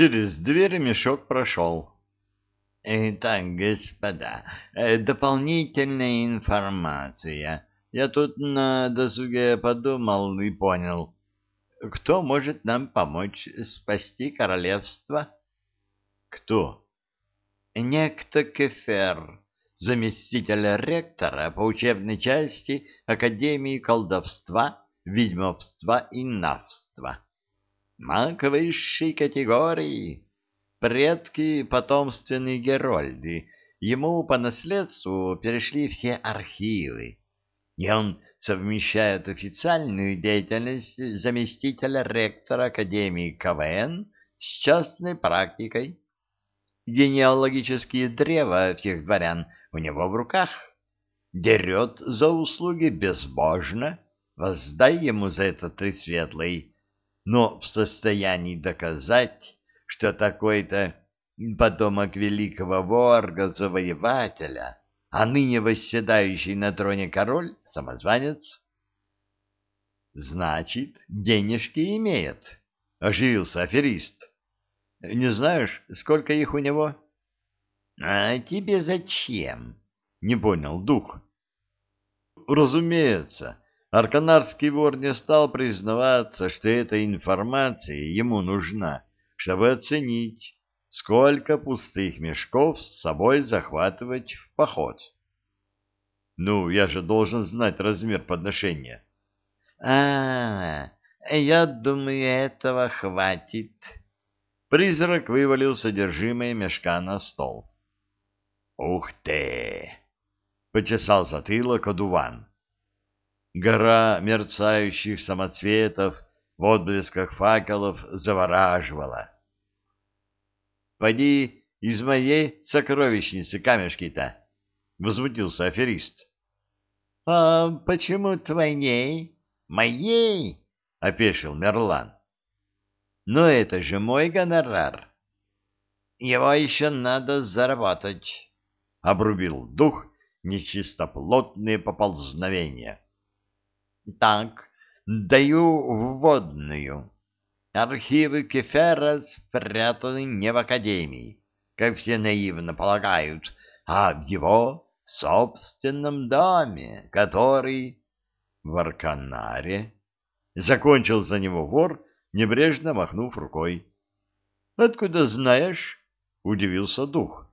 Через дверь мешок прошел. Итак, господа, э, дополнительная информация. Я тут на досуге подумал и понял, кто может нам помочь спасти королевство? Кто? Некто Кефер, заместитель ректора по учебной части Академии колдовства, ведьмовства и навства. Маг высшей категории Предки — потомственные Герольды. Ему по наследству перешли все архивы. И он совмещает официальную деятельность заместителя ректора Академии КВН с частной практикой. Генеалогические древа всех дворян у него в руках. Дерет за услуги безбожно, воздай ему за это три светлый, но в состоянии доказать, что такой-то потомок великого ворга-завоевателя, а ныне восседающий на троне король — самозванец. — Значит, денежки имеет, — оживился аферист. — Не знаешь, сколько их у него? — А тебе зачем? — не понял дух. — Разумеется, арканарский вор не стал признаваться, что эта информация ему нужна чтобы оценить, сколько пустых мешков с собой захватывать в поход. Ну, я же должен знать размер подношения. А, -а, -а я думаю, этого хватит. Призрак вывалил содержимое мешка на стол. Ух ты! Почесал затылок одуван. Гора мерцающих самоцветов в отблесках факелов завораживала. «Поди из моей сокровищницы камешки-то!» — возмутился аферист. «А почему твоей? Моей?» — опешил Мерлан. «Но это же мой гонорар!» «Его еще надо заработать!» — обрубил дух нечистоплотные поползновения. «Так, Даю вводную. Архивы Кефера спрятаны не в Академии, как все наивно полагают, а в его собственном доме, который в Арканаре. Закончил за него вор, небрежно махнув рукой. — Откуда знаешь? — удивился дух.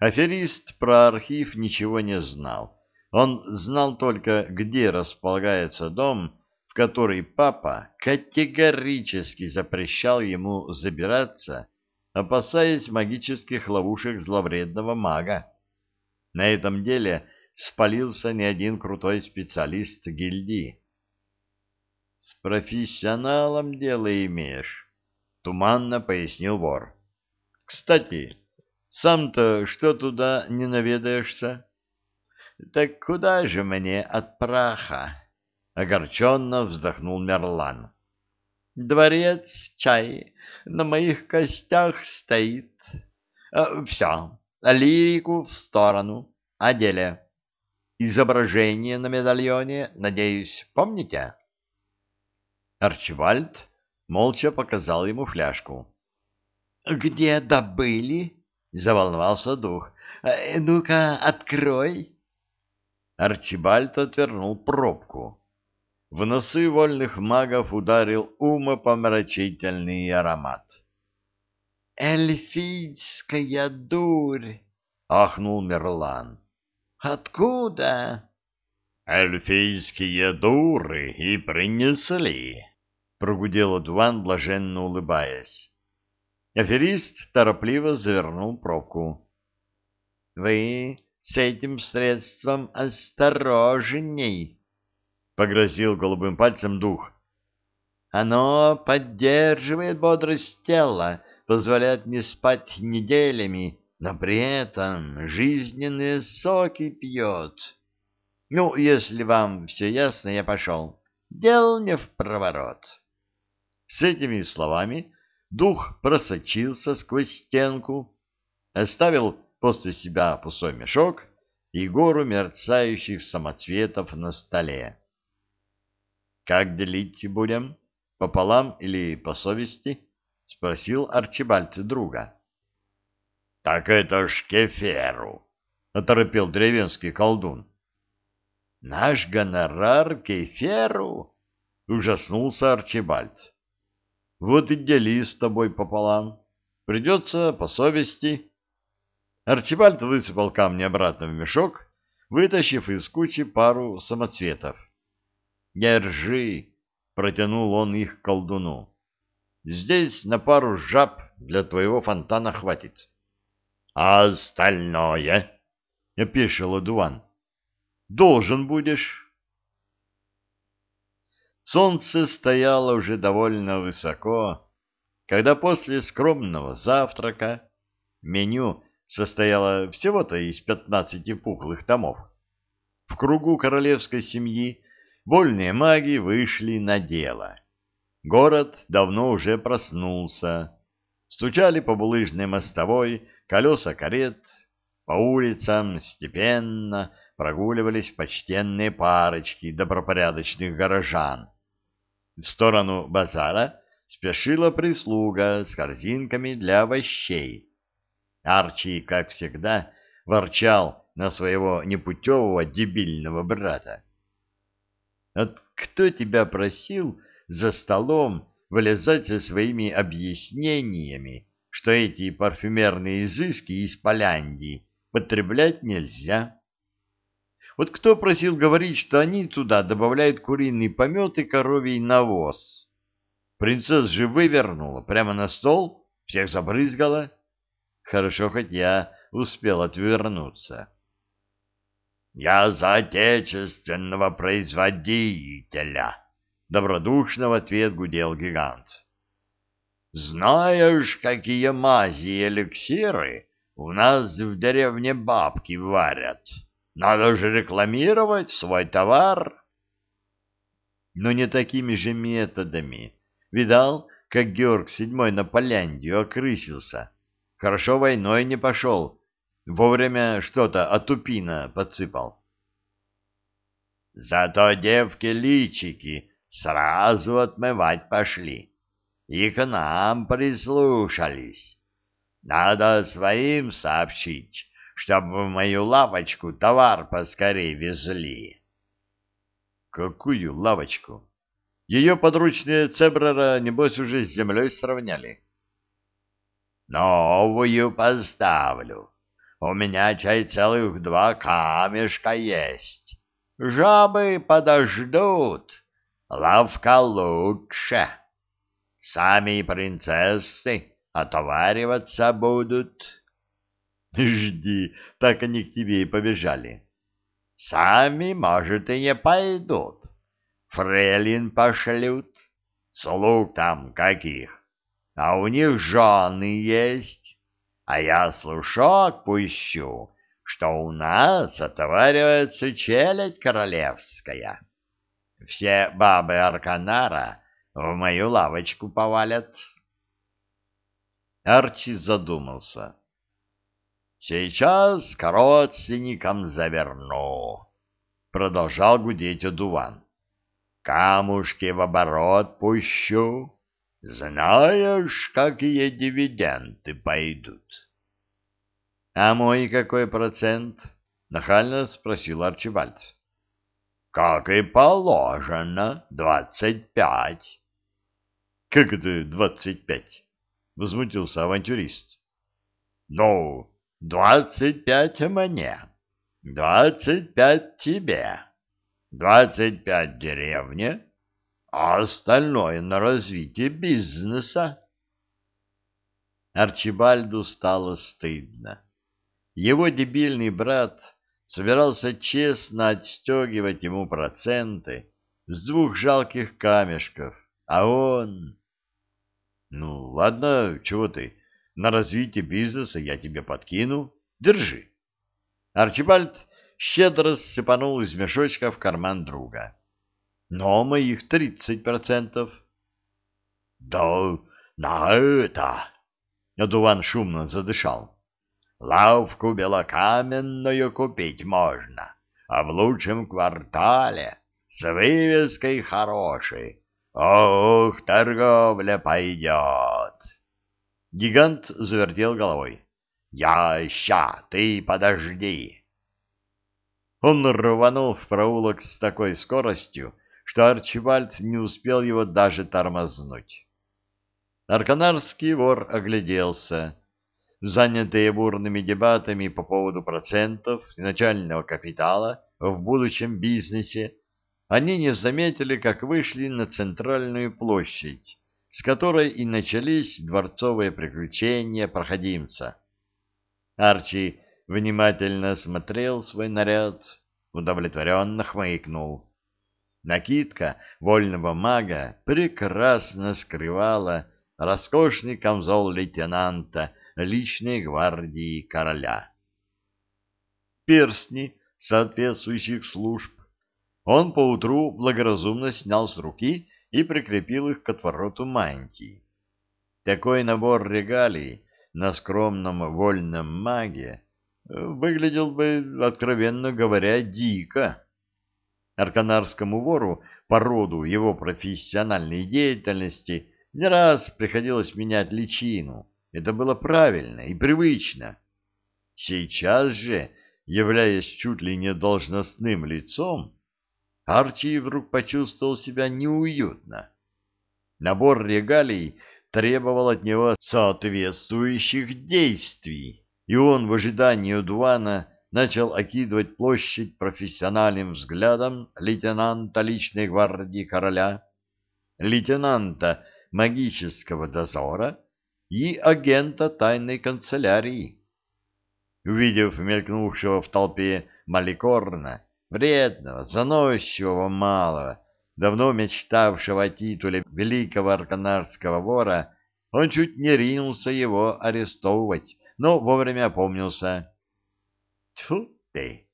Аферист про архив ничего не знал он знал только, где располагается дом, в который папа категорически запрещал ему забираться, опасаясь магических ловушек зловредного мага. На этом деле спалился не один крутой специалист гильдии. — С профессионалом дело имеешь, — туманно пояснил вор. — Кстати, сам-то что туда не наведаешься? Так куда же мне от праха? Огорченно вздохнул Мерлан. Дворец чай на моих костях стоит. А, все, лирику в сторону, о деле. Изображение на медальоне, надеюсь, помните? Арчибальд молча показал ему фляжку. — Где добыли? — заволновался дух. «Э, — Ну-ка, открой. Арчибальд отвернул пробку. В носы вольных магов ударил умопомрачительный аромат. «Эльфийская дурь!» — ахнул Мерлан. «Откуда?» «Эльфийские дуры и принесли!» — прогудел Удван, блаженно улыбаясь. Аферист торопливо завернул пробку. «Вы с этим средством осторожней, — погрозил голубым пальцем дух. Оно поддерживает бодрость тела, позволяет не спать неделями, но при этом жизненные соки пьет. Ну, если вам все ясно, я пошел. Дел не в проворот. С этими словами дух просочился сквозь стенку, оставил после себя пустой мешок и гору мерцающих самоцветов на столе. «Как делить будем? Пополам или по совести?» — спросил Арчибальд друга. — Так это ж кеферу, — оторопел деревенский колдун. — Наш гонорар кеферу? — ужаснулся Арчибальд. — Вот и дели с тобой пополам. Придется по совести. Арчибальд высыпал камни обратно в мешок, вытащив из кучи пару самоцветов. «Держи!» — протянул он их колдуну. «Здесь на пару жаб для твоего фонтана хватит». «А остальное?» — опешил Адуан. «Должен будешь». Солнце стояло уже довольно высоко, когда после скромного завтрака меню состояло всего-то из пятнадцати пухлых томов. В кругу королевской семьи вольные маги вышли на дело. Город давно уже проснулся. Стучали по булыжной мостовой колеса карет, по улицам степенно прогуливались почтенные парочки добропорядочных горожан. В сторону базара спешила прислуга с корзинками для овощей. Арчи, как всегда, ворчал на своего непутевого дебильного брата. «Вот кто тебя просил за столом вылезать со своими объяснениями, что эти парфюмерные изыски из Поляндии потреблять нельзя?» Вот кто просил говорить, что они туда добавляют куриный помет и коровий навоз? Принцесс же вывернула прямо на стол, всех забрызгала. Хорошо, хоть я успел отвернуться. «Я за отечественного производителя!» — добродушно в ответ гудел гигант. «Знаешь, какие мази и эликсиры у нас в деревне бабки варят? Надо же рекламировать свой товар!» «Но не такими же методами. Видал, как Георг Седьмой на Поляндию окрысился?» Хорошо войной не пошел. Вовремя что-то от тупина подсыпал. Зато девки-личики сразу отмывать пошли. И к нам прислушались. Надо своим сообщить, чтобы в мою лавочку товар поскорей везли. Какую лавочку? Ее подручные Цебрера, небось, уже с землей сравняли. Новую поставлю. У меня чай целых два камешка есть. Жабы подождут. Лавка лучше. Сами принцессы отовариваться будут. Жди, так они к тебе и побежали. Сами, может, и не пойдут. Фрейлин пошлют. Слуг там каких а у них жены есть, а я слушок пущу, что у нас отоваривается челядь королевская. Все бабы Арканара в мою лавочку повалят. Арчи задумался. «Сейчас к родственникам заверну», — продолжал гудеть одуван. «Камушки в оборот пущу, знаешь, какие дивиденды пойдут? — А мой какой процент? — нахально спросил Арчибальд. — Как и положено, двадцать пять. — Как это двадцать пять? — возмутился авантюрист. — Ну, двадцать пять мне, двадцать пять тебе, двадцать пять деревне, а остальное на развитие бизнеса. Арчибальду стало стыдно. Его дебильный брат собирался честно отстегивать ему проценты с двух жалких камешков, а он... Ну, ладно, чего ты, на развитие бизнеса я тебе подкину, держи. Арчибальд щедро сыпанул из мешочка в карман друга но моих тридцать процентов. — Да на это! — Адуван шумно задышал. — Лавку белокаменную купить можно, а в лучшем квартале, с вывеской хорошей. Ох, торговля пойдет! Гигант завертел головой. «Я ща, ты подожди!» Он рванул в проулок с такой скоростью, что Арчибальд не успел его даже тормознуть. Арканарский вор огляделся. Занятые бурными дебатами по поводу процентов и начального капитала в будущем бизнесе, они не заметили, как вышли на центральную площадь, с которой и начались дворцовые приключения проходимца. Арчи внимательно смотрел свой наряд, удовлетворенно хмыкнул. Накидка вольного мага прекрасно скрывала роскошный камзол лейтенанта личной гвардии короля. Перстни соответствующих служб он поутру благоразумно снял с руки и прикрепил их к отвороту мантии. Такой набор регалий на скромном вольном маге выглядел бы, откровенно говоря, дико. Арканарскому вору по роду его профессиональной деятельности не раз приходилось менять личину. Это было правильно и привычно. Сейчас же, являясь чуть ли не должностным лицом, Арчи вдруг почувствовал себя неуютно. Набор регалий требовал от него соответствующих действий, и он в ожидании Удвана начал окидывать площадь профессиональным взглядом лейтенанта личной гвардии короля, лейтенанта магического дозора и агента тайной канцелярии. Увидев мелькнувшего в толпе Маликорна, вредного, заносчивого малого, давно мечтавшего о титуле великого арканарского вора, он чуть не ринулся его арестовывать, но вовремя опомнился. Тьфу ты!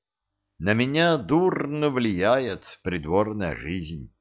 На меня дурно влияет придворная жизнь.